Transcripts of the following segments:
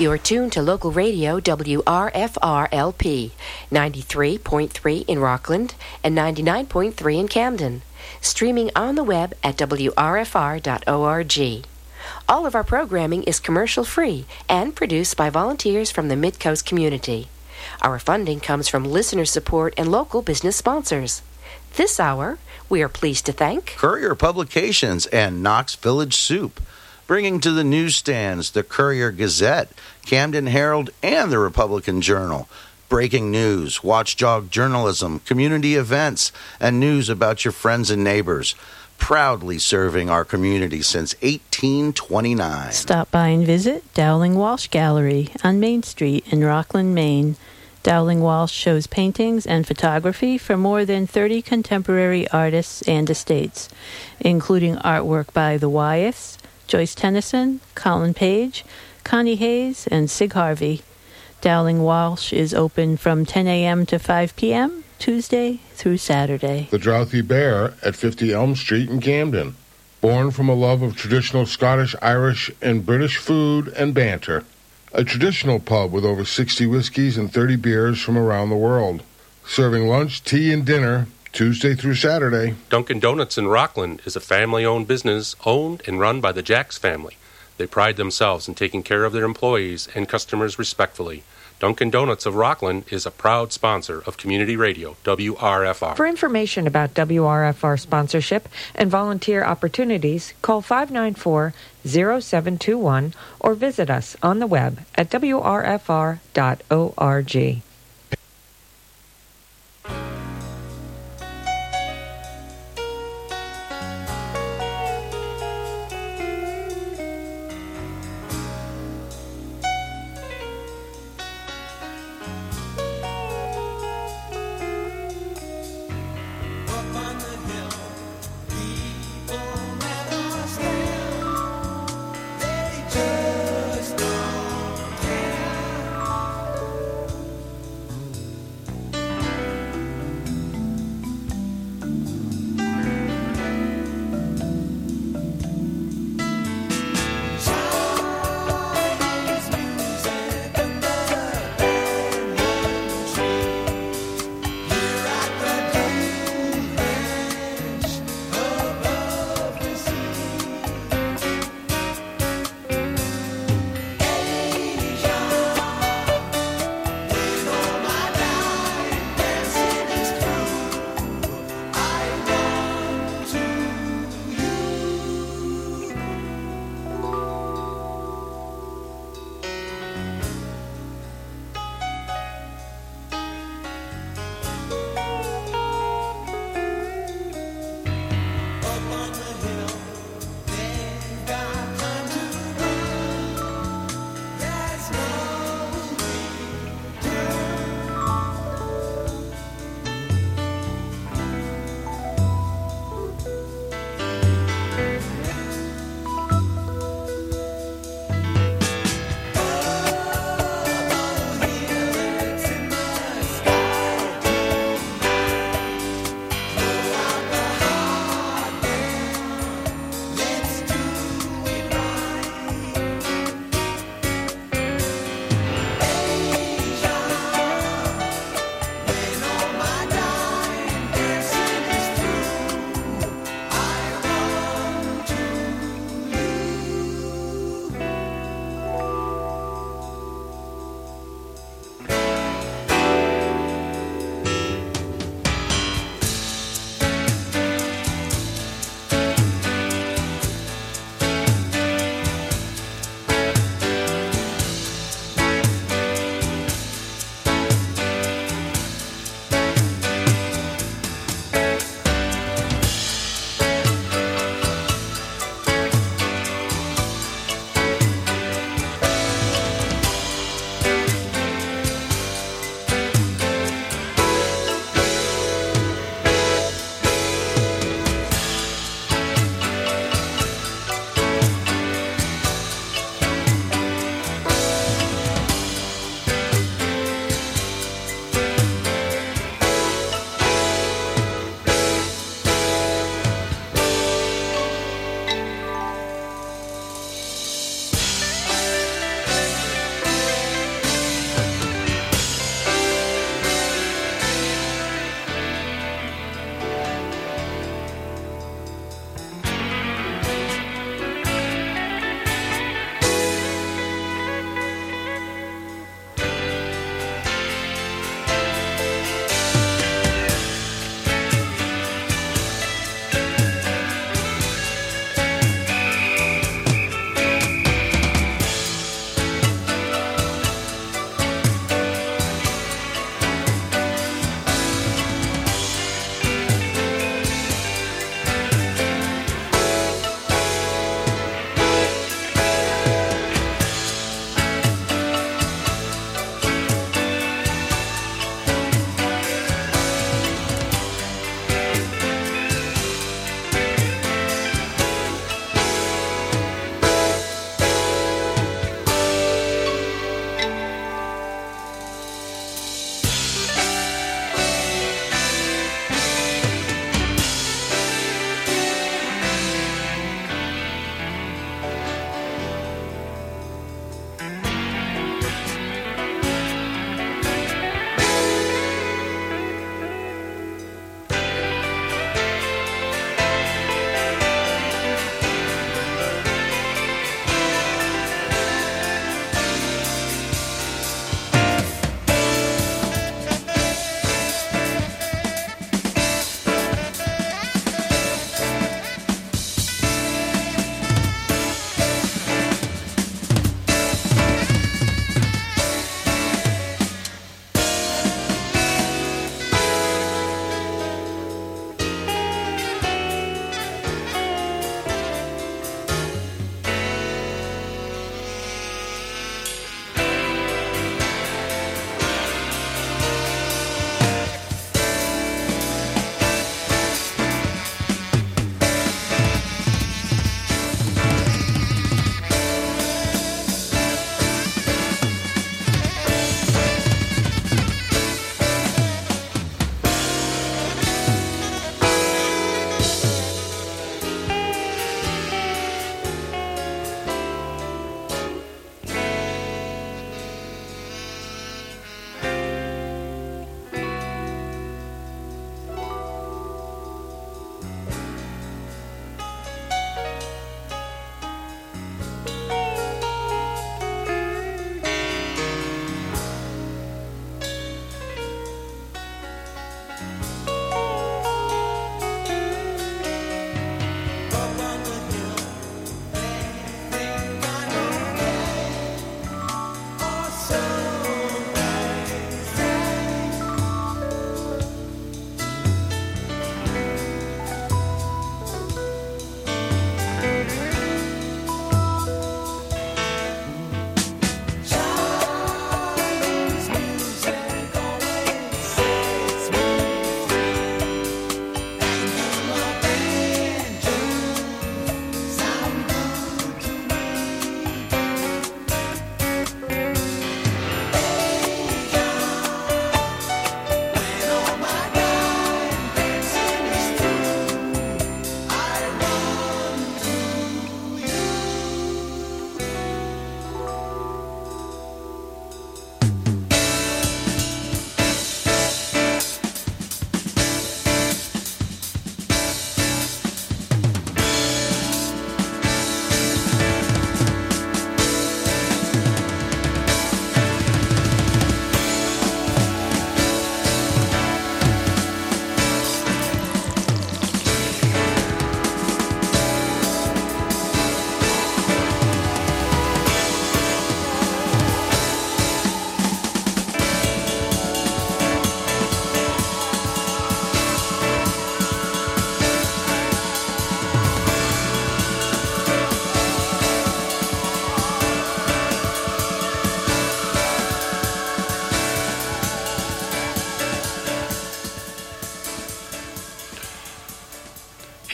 You're tuned to local radio WRFR-LP, 93.3 in Rockland and 99.3 in Camden. Streaming on the web at WRFR.org. All of our programming is commercial free and produced by volunteers from the Midcoast community. Our funding comes from listener support and local business sponsors. This hour, we are pleased to thank Courier Publications and Knox Village Soup, bringing to the newsstands the Courier Gazette, Camden Herald, and the Republican Journal. Breaking news, watchdog journalism, community events, and news about your friends and neighbors. Proudly serving our community since 1829. Stop by and visit Dowling Walsh Gallery on Main Street in Rockland, Maine. Dowling Walsh shows paintings and photography for more than 30 contemporary artists and estates, including artwork by the Wyeths, Joyce Tenneson, Colin Page, Connie Hayes, and Sig Harvey. Dowling Walsh is open from 10 a.m. to 5 p.m. Tuesday through Saturday. The Drouthy Bear at 50 Elm Street in Camden. Born from a love of traditional Scottish, Irish, and British food and banter. A traditional pub with over 60 whiskeys and 30 beers from around the world. Serving lunch, tea, and dinner Tuesday through Saturday. Dunkin' Donuts in Rockland is a family owned business owned and run by the Jacks family. They pride themselves in taking care of their employees and customers respectfully. Dunkin' Donuts of Rockland is a proud sponsor of Community Radio, WRFR. For information about WRFR sponsorship and volunteer opportunities, call 594 0721 or visit us on the web at wrfr.org.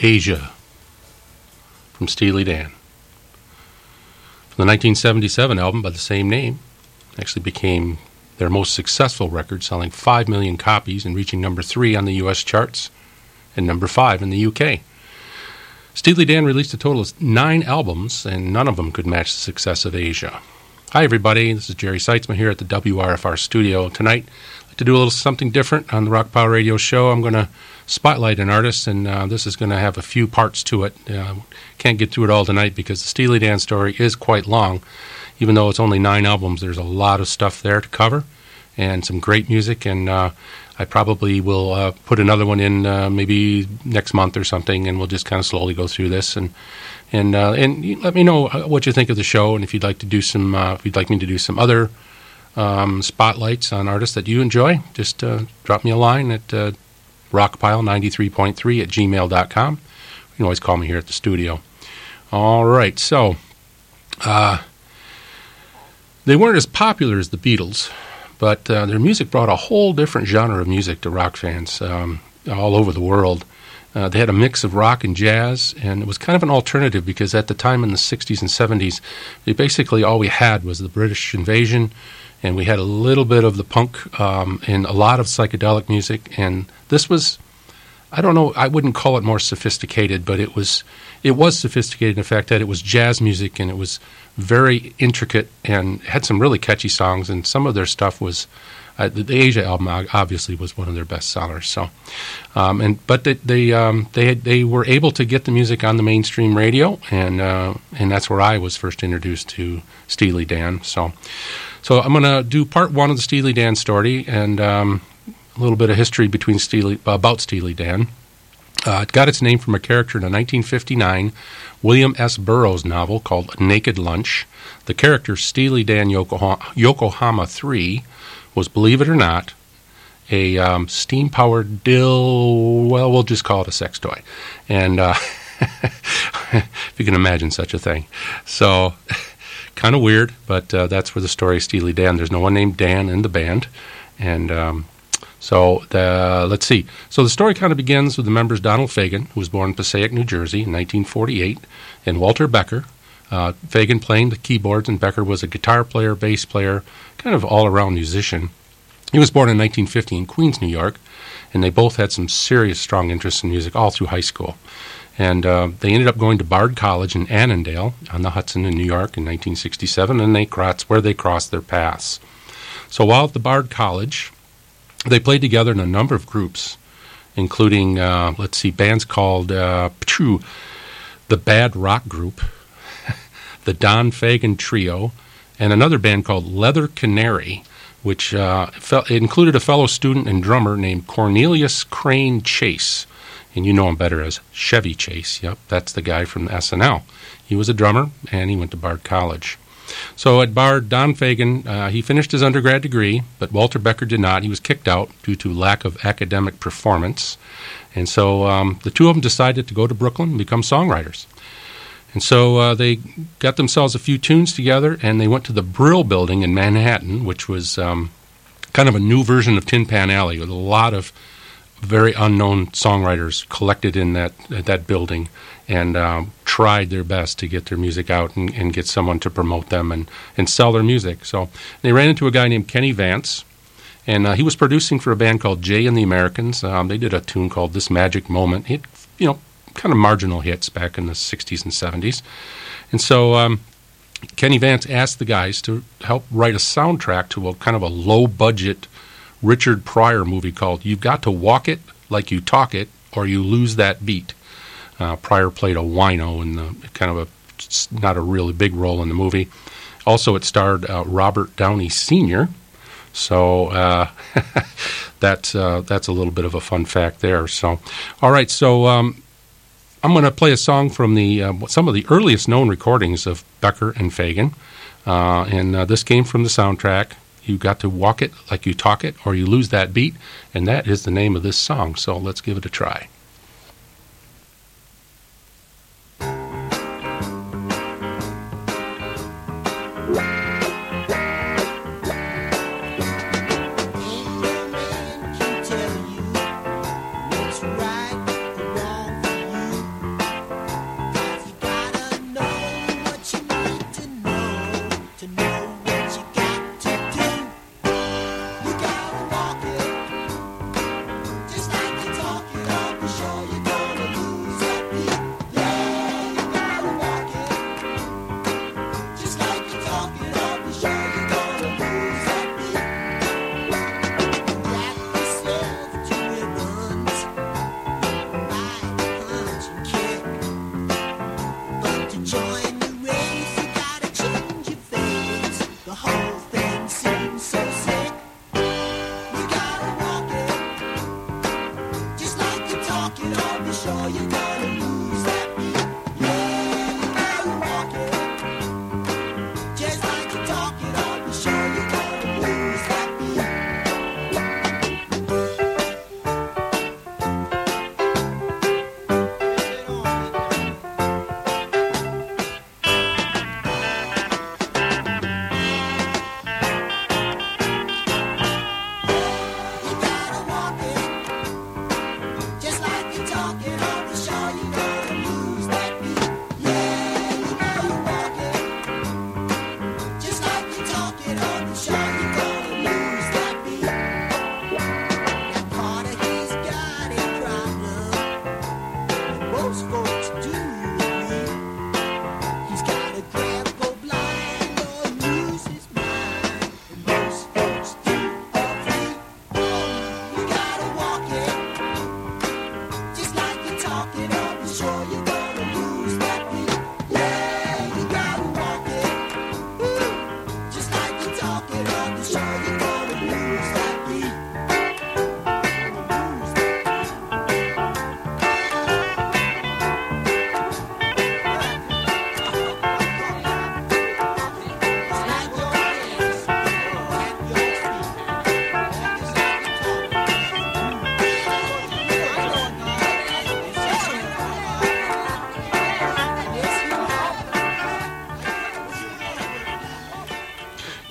Aja from Steely Dan. From the 1977 album by the same name, actually became their most successful record, selling 5 million copies and reaching number 3 on the US charts and number 5 in the UK. Steely Dan released a total of nine albums, and none of them could match the success of Aja. Hi, everybody. This is Jerry Seitzma here at the WRFR studio. Tonight, I'd like to do a little something different on the Rockpile Radio show. I'm going to spotlight an artist, and uh, this is going to have a few parts to it. Uh, can't get through it all tonight because the Steely Dan story is quite long. Even though it's only nine albums, there's a lot of stuff there to cover and some great music. And uh, I probably will put another one in maybe next month or something, and we'll just kind of slowly go through this and and and let me know what you think of the show, and if you'd like to do some, if you'd like me to do some other um, spotlights on artists that you enjoy, just drop me a line at rockpile93.3 at gmail.com. You can always call me here at the studio. All right, so uh, they weren't as popular as the Beatles, but uh, their music brought a whole different genre of music to rock fans um, all over the world. Uh, they had a mix of rock and jazz, and it was kind of an alternative because at the time in the 60s and 70s, they basically all we had was the British invasion, and we had a little bit of the punk um, and a lot of psychedelic music. And this was, I don't know, I wouldn't call it more sophisticated, but it was, it was sophisticated in the fact that it was jazz music and it was very intricate and had some really catchy songs, and some of their stuff was uh, the, the, Aja album obviously was one of their best sellers. So, um, and but they they um, they had, they were able to get the music on the mainstream radio, and uh, and that's where I was first introduced to Steely Dan. So, so I'm going to do part one of the Steely Dan story and um, a little bit of history between Steely about Steely Dan. Uh, it got its name from a character in a 1959 William S. Burroughs novel called Naked Lunch. The character Steely Dan Yokohama, Yokohama 3 was, believe it or not, a um, steam powered dill. Well, we'll just call it a sex toy. And uh, if you can imagine such a thing. So, kind of weird, but uh, that's where the story Steely Dan. There's no one named Dan in the band. And um, so, the, let's see. So, the story kind of begins with the members Donald Fagen, who was born in Passaic, New Jersey in 1948, and Walter Becker. Uh, Fagen playing the keyboards, and Becker was a guitar player, bass player, kind of all around musician. He was born in 1950 in Queens, New York, and they both had some serious strong interests in music all through high school. And uh, they ended up going to Bard College in Annandale on the Hudson in New York in 1967, and they, that's where they crossed their paths. So while at the Bard College, they played together in a number of groups, including, uh, let's see, bands called uh, the Bad Rock Group, the Don Fagen Trio, and another band called Leather Canary, which uh, included a fellow student and drummer named Cornelius Crane Chase. And you know him better as Chevy Chase. Yep, that's the guy from SNL. He was a drummer, and he went to Bard College. So at Bard, Don Fagen, uh, he finished his undergrad degree, but Walter Becker did not. He was kicked out due to lack of academic performance. And so um, the two of them decided to go to Brooklyn and become songwriters. And so uh, they got themselves a few tunes together and they went to the Brill building in Manhattan, which was um, kind of a new version of Tin Pan Alley with a lot of very unknown songwriters collected in that, that building and um, tried their best to get their music out and, and, get someone to promote them and, and sell their music. So they ran into a guy named Kenny Vance. And uh, he was producing for a band called Jay and the Americans. Um, they did a tune called This Magic Moment. It, you know, kind of marginal hits back in the 60s and 70s. And so um, Kenny Vance asked the guys to help write a soundtrack to a kind of a low budget Richard Pryor movie called You've Got to Walk It Like You Talk It or You Lose That Beat. Uh, Pryor played a wino in the kind of a not a really big role in the movie. Also, it starred uh, Robert Downey Sr. So uh, that's uh, that's a little bit of a fun fact there. So, all right. So um, I'm going to play a song from the some of the earliest known recordings of Becker and Fagen, and this came from the soundtrack. You got to walk it like you talk it, or you lose that beat. And that is the name of this song. So let's give it a try.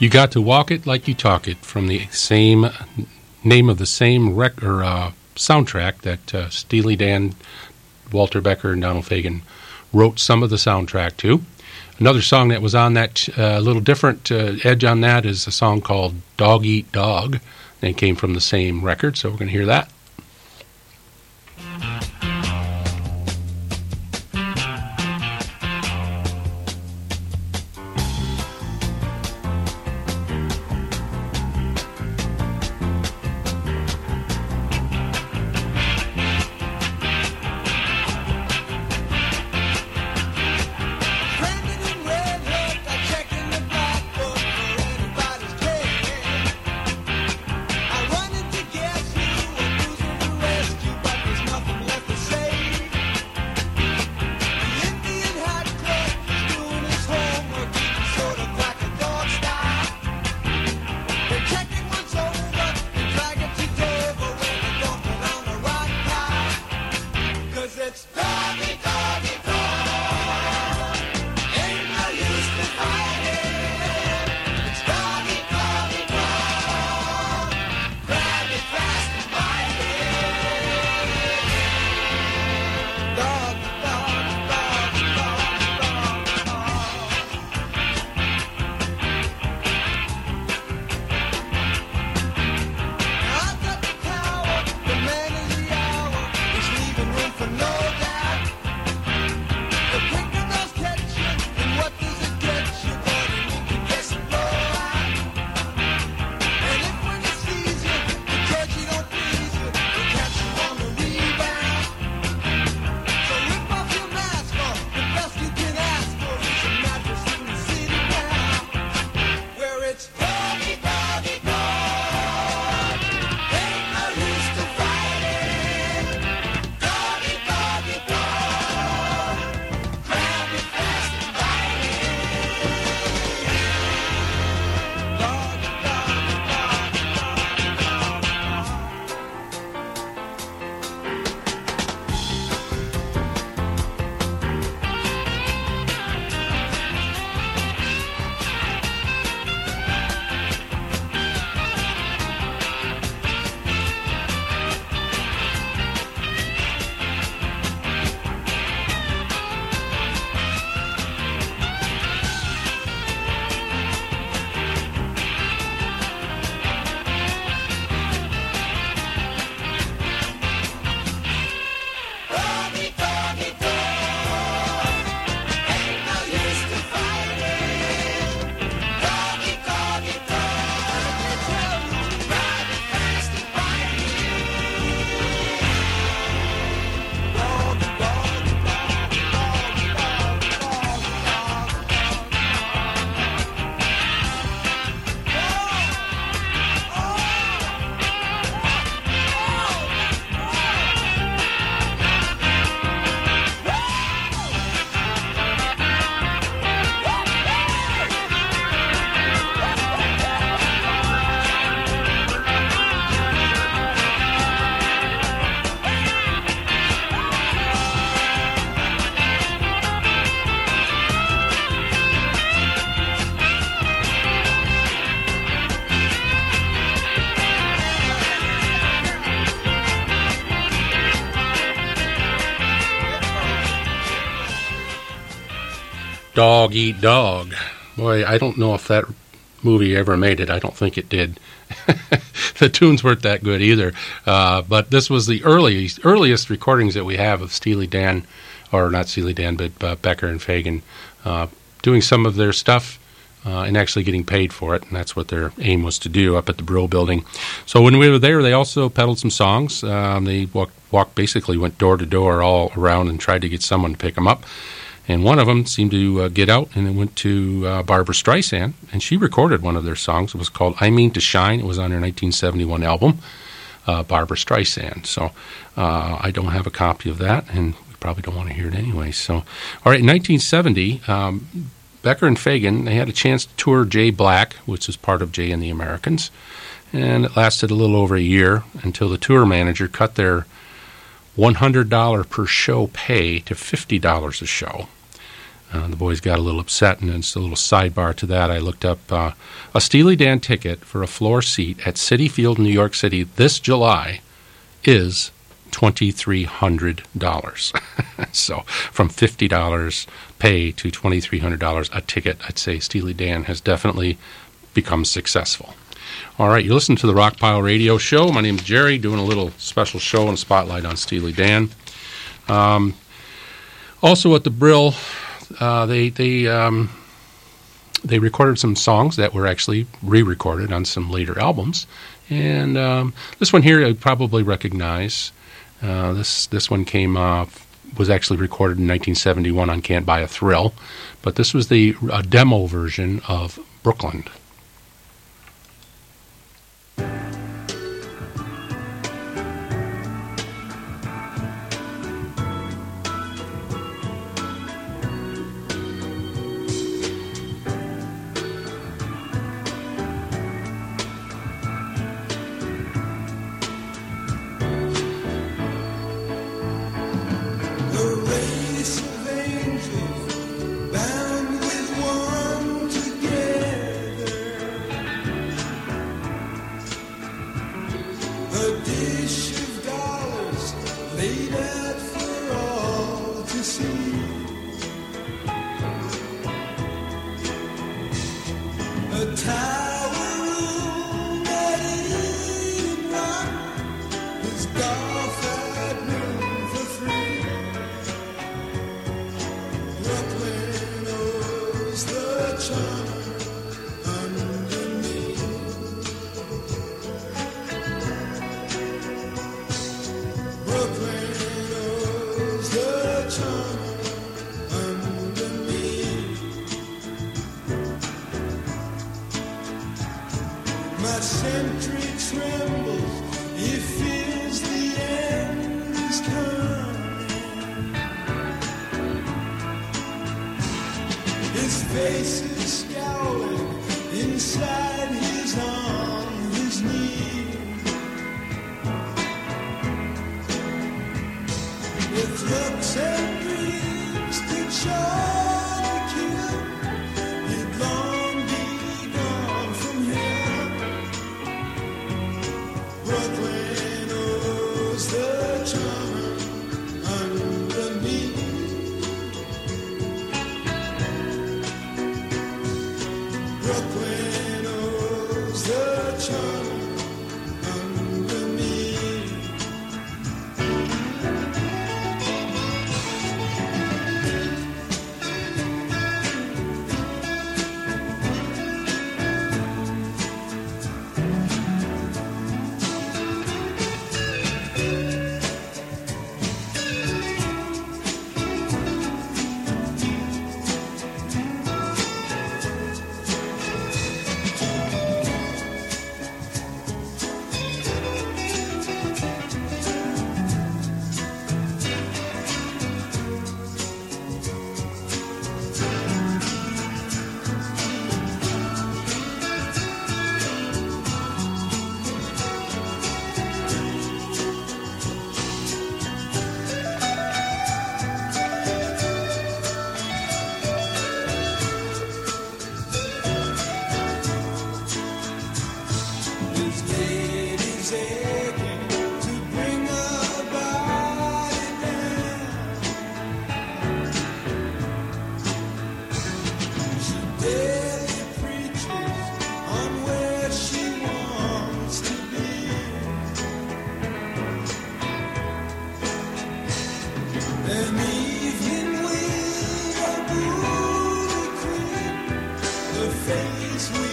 You got to walk it like you talk it from the same name of the same rec or uh, soundtrack that uh, Steely Dan, Walter Becker, and Donald Fagen wrote some of the soundtrack to. Another song that was on that uh, little different edge on that is a song called Dog Eat Dog. And it came from the same record, so we're going to hear that. Dog Eat Dog. Boy, I don't know if that movie ever made it. I don't think it did. the tunes weren't that good either. Uh, but this was the earliest, earliest recordings that we have of Steely Dan, or not Steely Dan, but uh, Becker and Fagen, uh, doing some of their stuff and actually getting paid for it. And that's what their aim was to do up at the Brill building. So when we were there, they also peddled some songs. Um, they walked, walked, basically went door to door all around and tried to get someone to pick them up. And one of them seemed to uh, get out and it went to uh, Barbra Streisand, and she recorded one of their songs. It was called I Mean to Shine. It was on her 1971 album, uh, Barbra Streisand. So I don't have a copy of that, and we probably don't want to hear it anyway. So, all right, in 1970, um, Becker and Fagen, they had a chance to tour Jay Black, which is part of Jay and the Americans. And it lasted a little over a year until the tour manager cut their $100 per show pay to $50 a show. Uh, the boys got a little upset, and it's a little sidebar to that. I looked up uh, a Steely Dan ticket for a floor seat at Citi Field, New York City, this July is $2,300. so from $50 pay to $2,300 a ticket, I'd say Steely Dan has definitely become successful. All right, you listen to the Rockpile Radio Show. My name is Jerry, doing a little special show and spotlight on Steely Dan. Um, also at the Brill, uh, they they um, they recorded some songs that were actually re-recorded on some later albums, and um, this one here I probably recognize. Uh, this this one came off was actually recorded in 1971 on Can't Buy a Thrill, but this was the a demo version of Brooklyn. Peace of violence cooling in the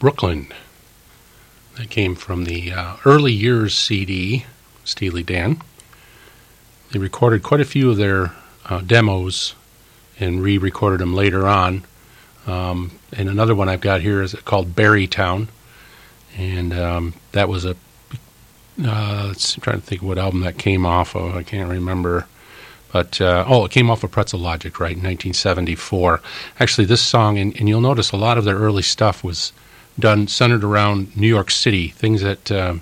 Brooklyn. That came from the uh, early years CD, Steely Dan. They recorded quite a few of their uh, demos and re recorded them later on. Um, and another one I've got here is called Barrytown. And um, that was a. Uh, let's, I'm trying to think what album that came off of. I can't remember. But, uh, oh, it came off of Pretzel Logic, right, in 1974. Actually, this song, and, and you'll notice a lot of their early stuff was done centered around New York City, things that, uh,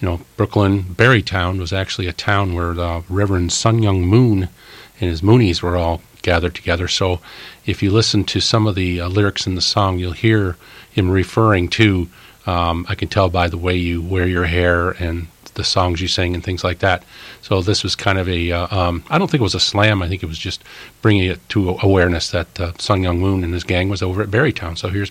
you know, Brooklyn, Barrytown was actually a town where the Reverend Sun Myung Moon and his Moonies were all gathered together. So if you listen to some of the uh, lyrics in the song, you'll hear him referring to, um, I can tell by the way you wear your hair and the songs you sing and things like that. So this was kind of a. Uh, um, I don't think it was a slam. I think it was just bringing it to awareness that uh, Sun Myung Moon and his gang was over at Barrytown. So here's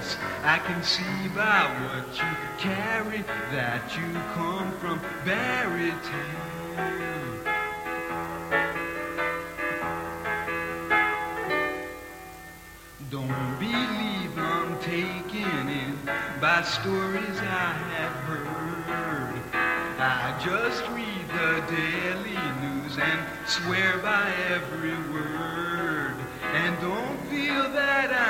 else. I can see by what you carry that you come from Barrytown. Don't believe I'm taken in by stories I have heard. I just read the daily news and swear by every word. And don't feel that I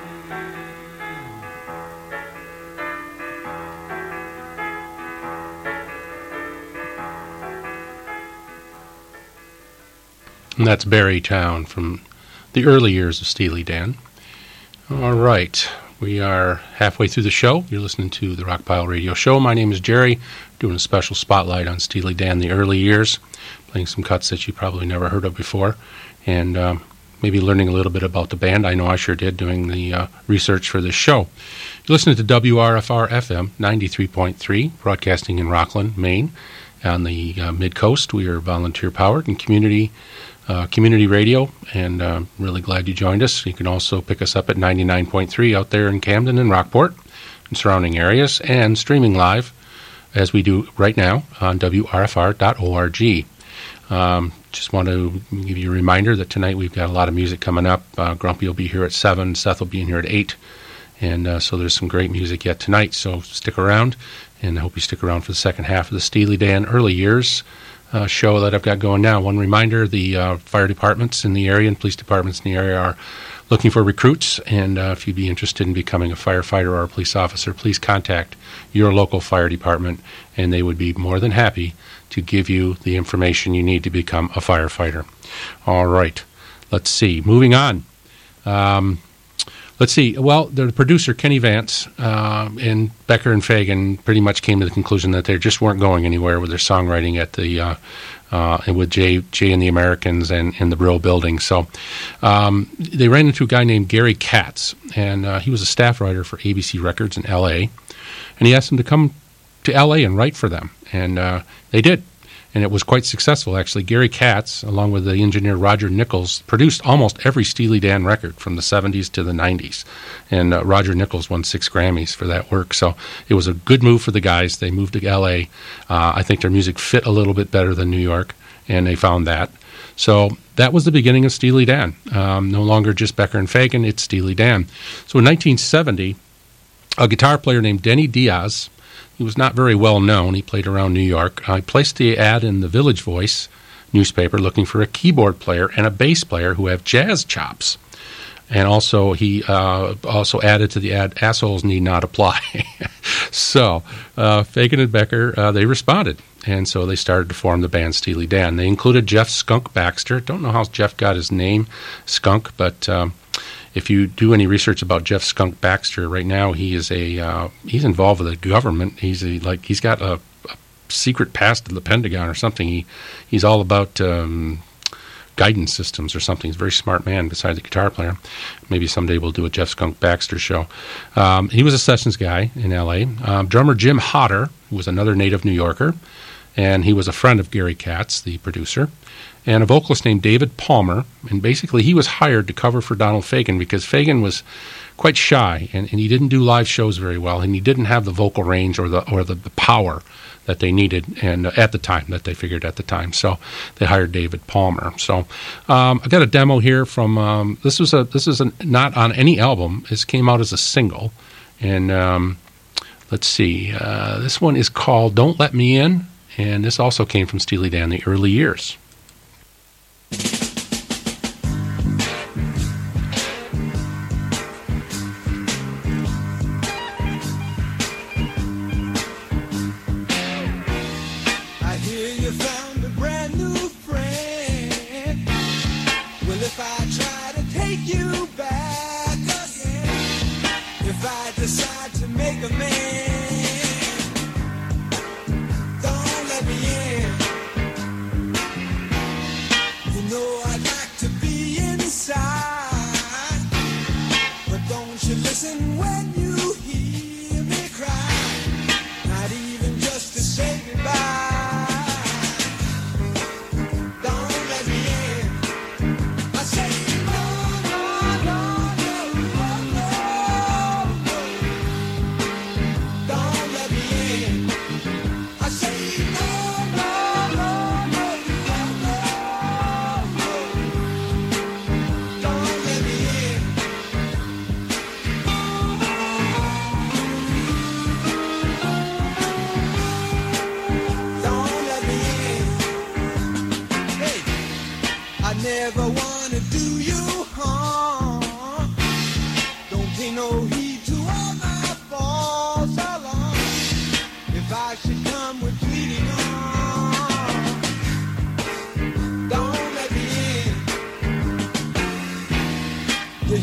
the early years of Steely Dan. All right. We are halfway through the show. You're listening to the Rockpile Radio Show. My name is Jerry, doing a special spotlight on Steely Dan, the early years, playing some cuts that you probably never heard of before, and um, maybe learning a little bit about the band. I know I sure did doing the uh, research for this show. You're listening to WRFR FM 93.3, broadcasting in Rockland, Maine. On the uh, mid coast, we are volunteer powered and community uh, community radio, and uh, really glad you joined us. You can also pick us up at 99.3 out there in Camden and Rockport and surrounding areas, and streaming live as we do right now on WRFR.org. Um, just want to give you a reminder that tonight we've got a lot of music coming up. Uh, Grumpy will be here at 7, Seth will be in here at 8, and uh, so there's some great music yet tonight. So stick around, and I hope you stick around for the second half of the Steely Dan early years uh, show that I've got going now. One reminder the uh, fire departments in the area and police departments in the area are looking for recruits. And uh, if you'd be interested in becoming a firefighter or a police officer, please contact your local fire department, and they would be more than happy to give you the information you need to become a firefighter. All right, let's see. Moving on. Um, let's see. Well, the producer Kenny Vance uh, and Becker and Fagen pretty much came to the conclusion that they just weren't going anywhere with their songwriting at the uh, uh, with Jay Jay and the Americans and in the Brill Building. So um, they ran into a guy named Gary Katz, and uh, he was a staff writer for ABC Records in L.A. And he asked them to come to L.A. and write for them, and uh, they did and it was quite successful, actually. Gary Katz, along with the engineer Roger Nichols, produced almost every Steely Dan record from the 70s to the 90s. And uh, Roger Nichols won six Grammys for that work. So it was a good move for the guys. They moved to LA. Uh, I think their music fit a little bit better than New York, and they found that. So that was the beginning of Steely Dan. Um, no longer just Becker and Fagen, it's Steely Dan. So in 1970, a guitar player named Denny Diaz he was not very well known. He played around New York. I placed the ad in the Village Voice newspaper looking for a keyboard player and a bass player who have jazz chops. And also, he uh, also added to the ad, assholes need not apply. so, uh, Fagen and Becker, uh, they responded. And so they started to form the band Steely Dan. They included Jeff Skunk Baxter. Don't know how Jeff got his name, Skunk, but um, if you do any research about Jeff Skunk Baxter right now, he is a uh, he's involved with the government. He's a, like he's got a, a, secret past in the Pentagon or something. He he's all about um, guidance systems or something. He's a very smart man besides a guitar player. Maybe someday we'll do a Jeff Skunk Baxter show. Um, he was a sessions guy in L.A. Um, drummer Jim Hodder, who was another native New Yorker, and he was a friend of Gary Katz, the producer and a vocalist named David Palmer. And basically, he was hired to cover for Donald Fagen because Fagen was quite shy and, and he didn't do live shows very well, and he didn't have the vocal range or the or the, the power that they needed and uh, at the time that they figured at the time. So they hired David Palmer. So um, I got a demo here from um, this was a this is a, not on any album. This came out as a single, and um, let's see. Uh, this one is called "Don't Let Me In," and this also came from Steely Dan the early years.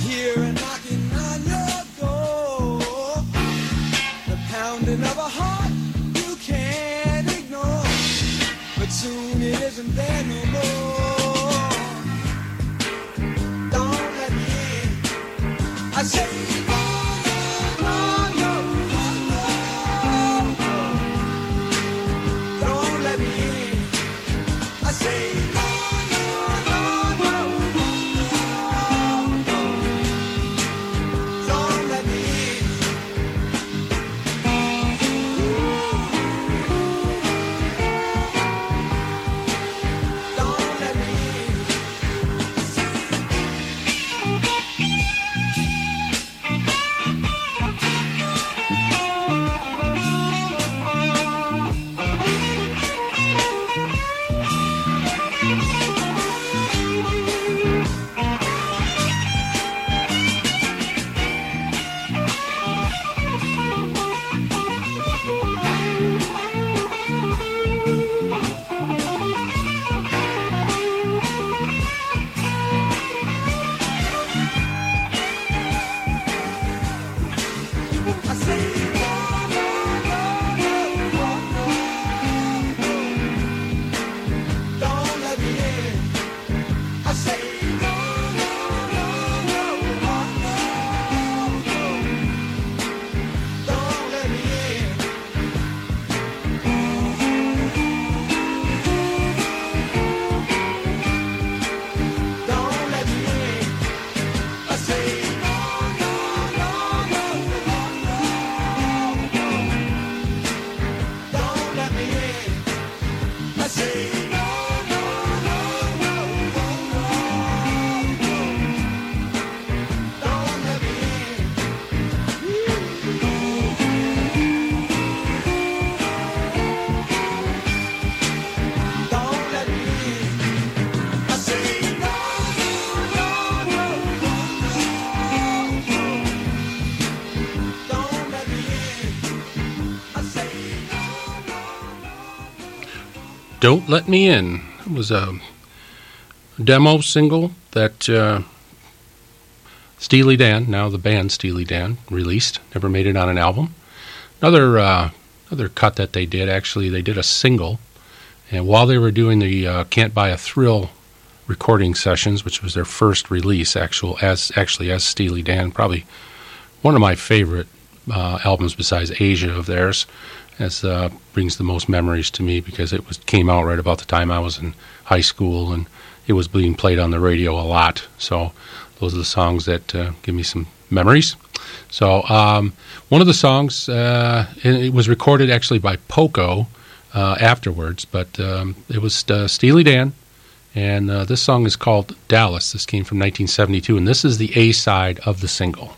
I Don't Let Me In. It was a demo single that uh, Steely Dan, now the band Steely Dan, released. Never made it on an album. Another, uh, another cut that they did, actually, they did a single. And while they were doing the uh, Can't Buy a Thrill recording sessions, which was their first release, actual as actually as Steely Dan, probably one of my favorite albums besides Aja of theirs. As uh, brings the most memories to me because it was came out right about the time I was in high school and it was being played on the radio a lot. So those are the songs that uh, give me some memories. So um, one of the songs uh, it was recorded actually by Poco afterwards, but um, it was Steely Dan, and this song is called Dallas. This came from 1972, and this is the A side of the single.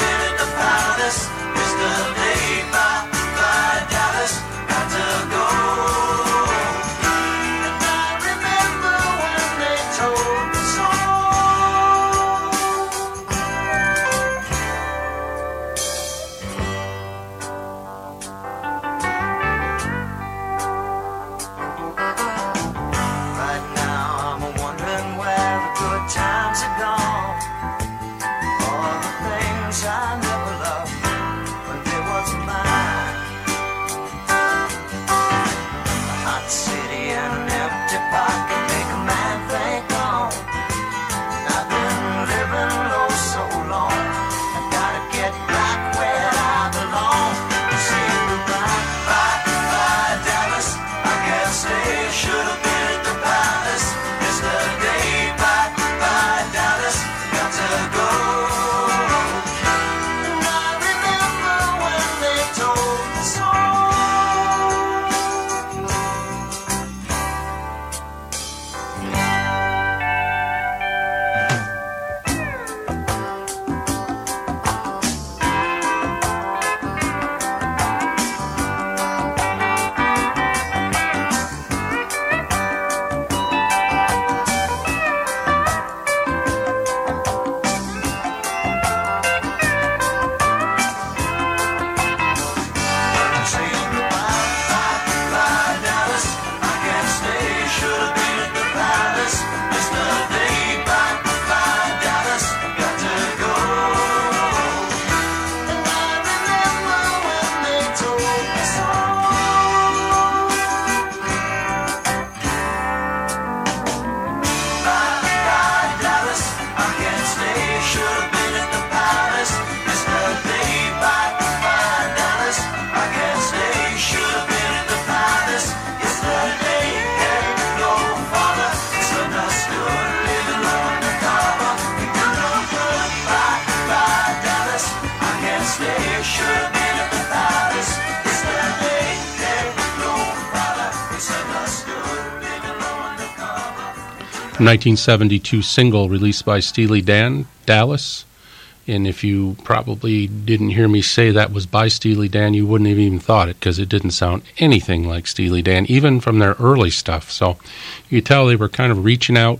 1972 single released by Steely Dan, Dallas. And if you probably didn't hear me say that was by Steely Dan, you wouldn't have even thought it because it didn't sound anything like Steely Dan, even from their early stuff. So you tell they were kind of reaching out,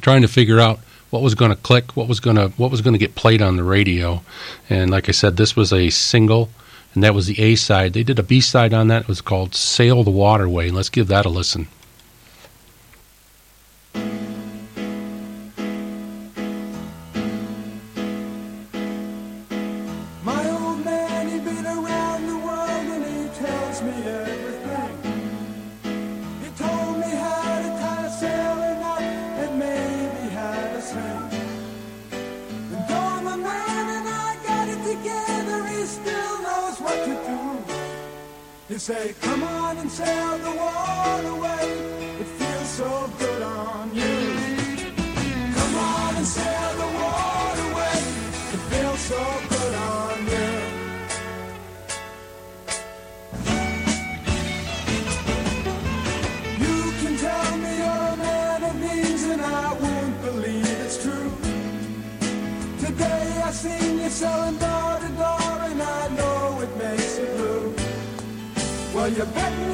trying to figure out what was going to click, what was going to what was going to get played on the radio. And like I said, this was a single, and that was the A side. They did a B side on that. It was called "Sail the Waterway." Let's give that a listen. And you. You can tell me and I won't believe it's true. Today I seen you selling door to door and I know it makes you blue. Well, you're betting your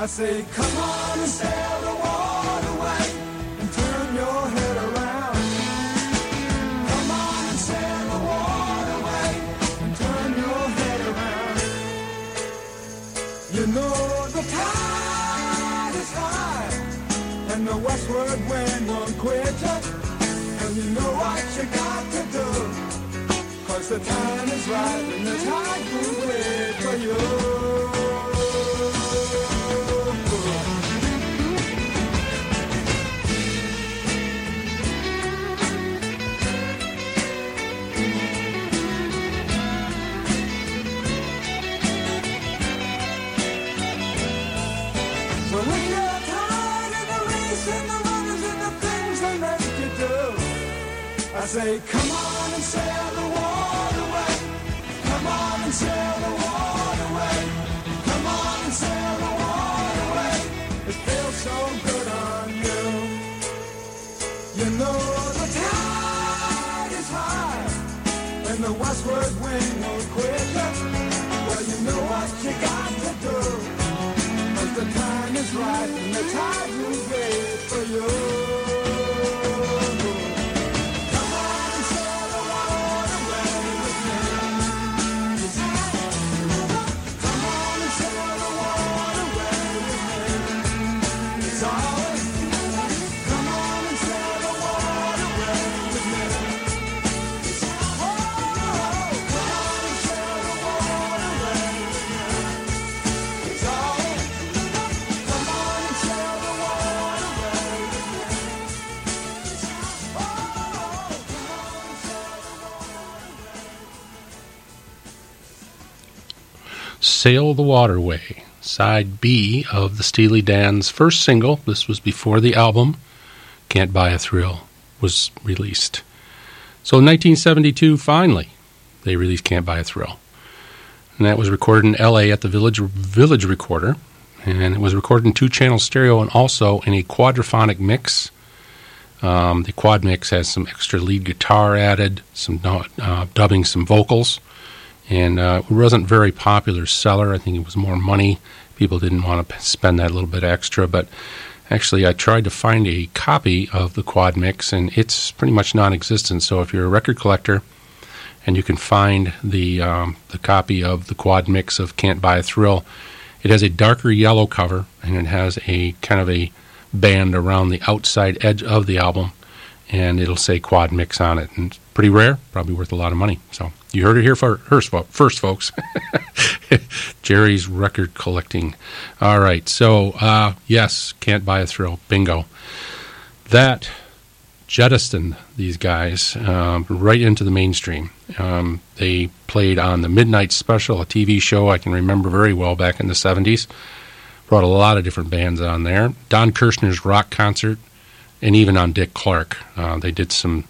I say, come on and sail the water away and turn your head around. Come on and sail the water away and turn your head around. You know the tide is high and the westward wind won't quit you. And you know what you got to do. Cause the time is right and the tide will wait for you. I say, come on and sail the water away. Come on and sail the water away. Come on and sail the water away. It feels so good on you. You know the tide is high and the westward wind won't quit. Well, you know what you got to do. Cause the time is right and the tide will wait for you. Sail the Waterway, side B of the Steely Dan's first single. This was before the album Can't Buy a Thrill was released. So in 1972, finally, they released Can't Buy a Thrill. And that was recorded in LA at the Village, Village Recorder. And it was recorded in two channel stereo and also in a quadraphonic mix. Um, the quad mix has some extra lead guitar added, some uh, dubbing, some vocals and uh, it wasn't very popular seller. I think it was more money. People didn't want to spend that little bit extra, but actually, I tried to find a copy of the quad mix, and it's pretty much non-existent. So if you're a record collector and you can find the um, the copy of the quad mix of Can't Buy a Thrill, it has a darker yellow cover and it has a kind of a band around the outside edge of the album, and it'll say quad mix on it. And it's pretty rare, probably worth a lot of money. So you heard it here first, folks. Jerry's record collecting. All right, so uh, yes, can't buy a thrill. Bingo. That jettisoned these guys um, right into the mainstream. Um, they played on the Midnight Special, a TV show I can remember very well back in the 70s. Brought a lot of different bands on there. Don Kirshner's rock concert, and even on Dick Clark. Uh, they did some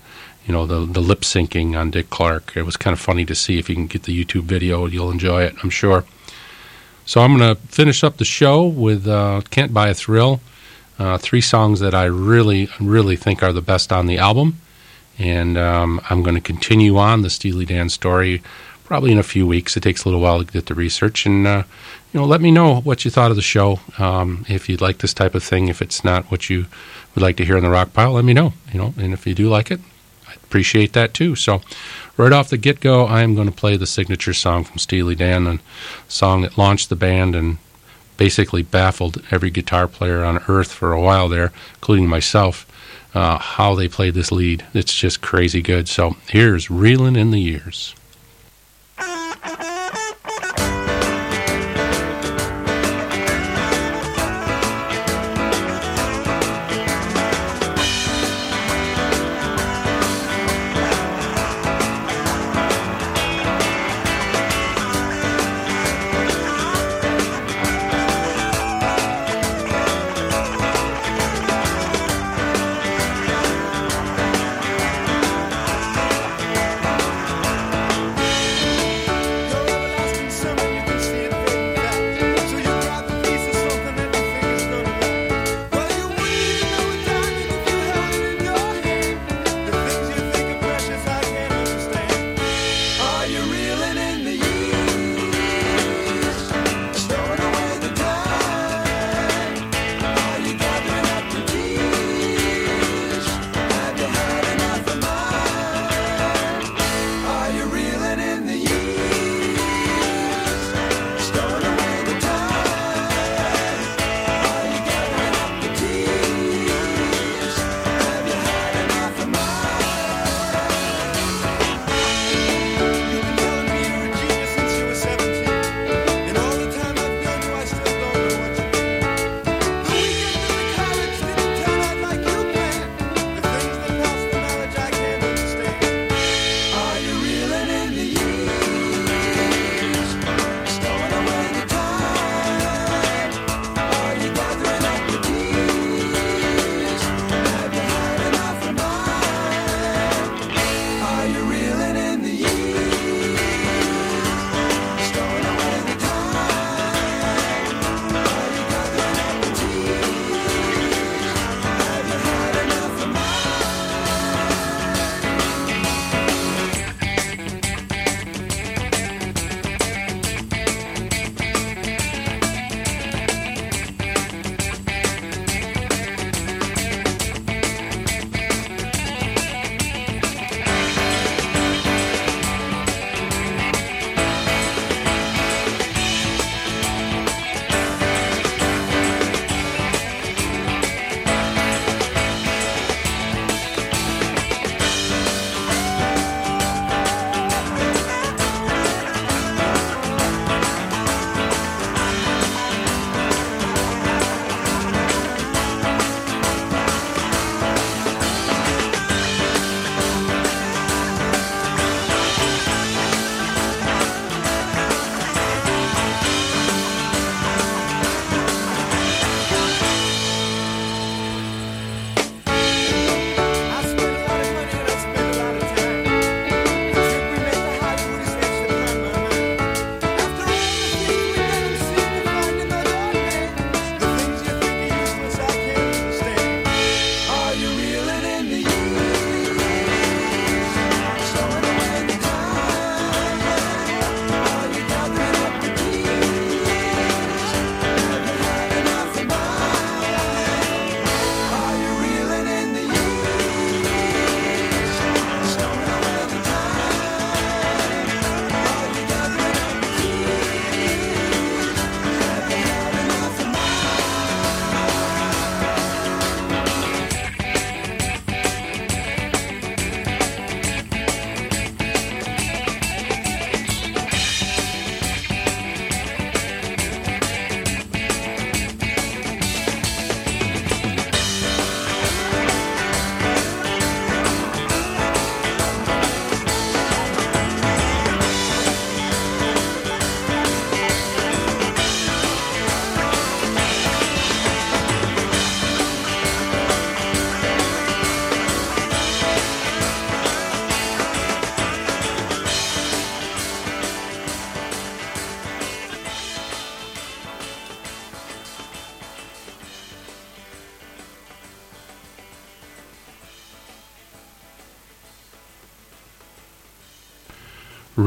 you know, the, the lip syncing on Dick Clark. It was kind of funny to see. If you can get the YouTube video, you'll enjoy it, I'm sure. So I'm going to finish up the show with uh, Can't Buy a Thrill. Uh, three songs that I really, really think are the best on the album. And um, I'm going to continue on the Steely Dan story probably in a few weeks. It takes a little while to get the research. And, uh, you know, let me know what you thought of the show. Um, if you'd like this type of thing, if it's not what you would like to hear in the rock pile, let me know. You know, and if you do like it, appreciate that too. So, right off the get go, I am going to play the signature song from Steely Dan, a song that launched the band and basically baffled every guitar player on earth for a while there, including myself, uh, how they played this lead. It's just crazy good. So, here's Reeling in the Years.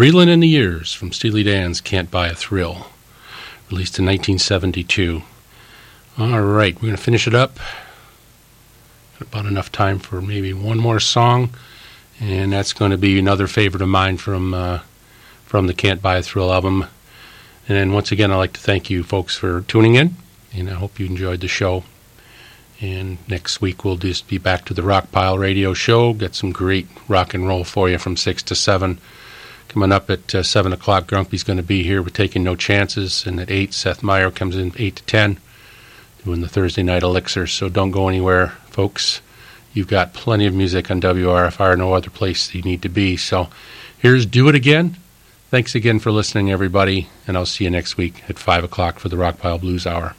Reelin' in the Years from Steely Dan's Can't Buy a Thrill, released in 1972. All right, we're going to finish it up. Got about enough time for maybe one more song, and that's going to be another favorite of mine from, uh, from the Can't Buy a Thrill album. And then once again, I'd like to thank you folks for tuning in, and I hope you enjoyed the show. And next week, we'll just be back to the Rockpile Radio Show. Get some great rock and roll for you from 6 to 7. Coming up at uh, 7 o'clock, Grumpy's going to be here. We're taking no chances. And at 8, Seth Meyer comes in 8 to 10, doing the Thursday night elixir. So don't go anywhere, folks. You've got plenty of music on WRFR, no other place you need to be. So here's Do It Again. Thanks again for listening, everybody. And I'll see you next week at 5 o'clock for the Rockpile Blues Hour.